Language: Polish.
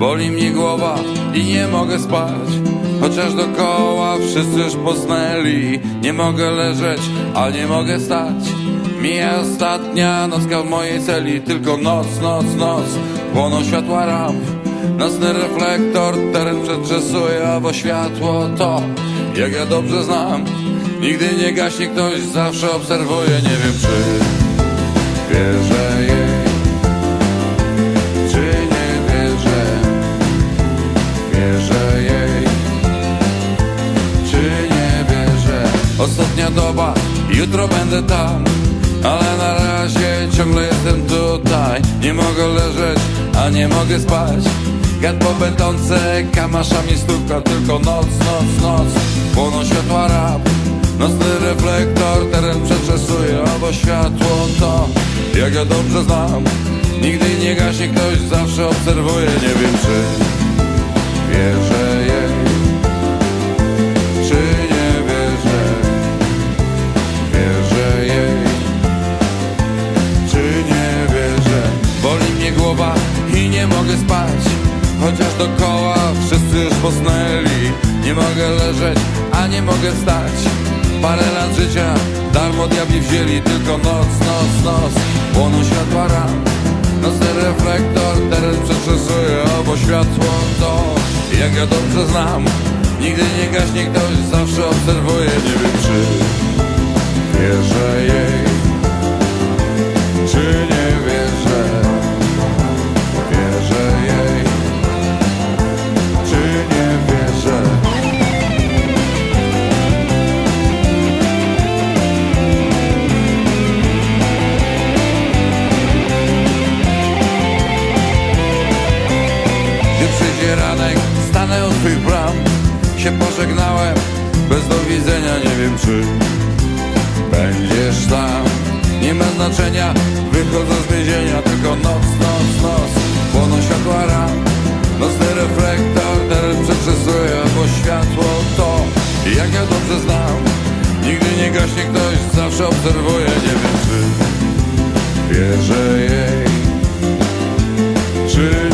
Boli mnie głowa i nie mogę spać. Chociaż dokoła wszyscy już posnęli Nie mogę leżeć, a nie mogę stać. Mija ostatnia nocka w mojej celi Tylko noc, noc, noc Płoną światła ramp Nocny reflektor teren przetrzesuje bo światło to, jak ja dobrze znam Nigdy nie gaśnie ktoś, zawsze obserwuje. Nie wiem czy wierzę Ostatnia doba, jutro będę tam Ale na razie ciągle jestem tutaj. Nie mogę leżeć, a nie mogę spać. Gad po betonce, kamaszami stuka Tylko noc, noc, noc. Płoną światła rap Nocny reflektor teren przetrzesuje Albo światło to, jak ja dobrze znam Nigdy nie gaśnie ktoś, zawsze obserwuje. Nie wiem czy wierzę jej nie mogę spać. Chociaż dokoła wszyscy już posnęli. Nie mogę leżeć, a nie mogę wstać. Parę lat życia darmo diabli wzięli Tylko noc, noc, noc. Płoną światła ram Nocny reflektor teren przetrzesuje Albo światło to, jak ja dobrze znam Nigdy nie gaśnie ktoś, zawsze obserwuje przyjdzie ranek, stanę od twych bram. Się pożegnałem, bez do widzenia Nie wiem czy będziesz tam. Nie ma znaczenia, wychodzę z więzienia Tylko noc, noc, noc. Płoną światła ram Nocny reflektor teraz przetrzesuje Bo światło to, jak ja dobrze znam Nigdy nie gaśnie ktoś, zawsze obserwuje Nie wiem czy wierzę jej. Czy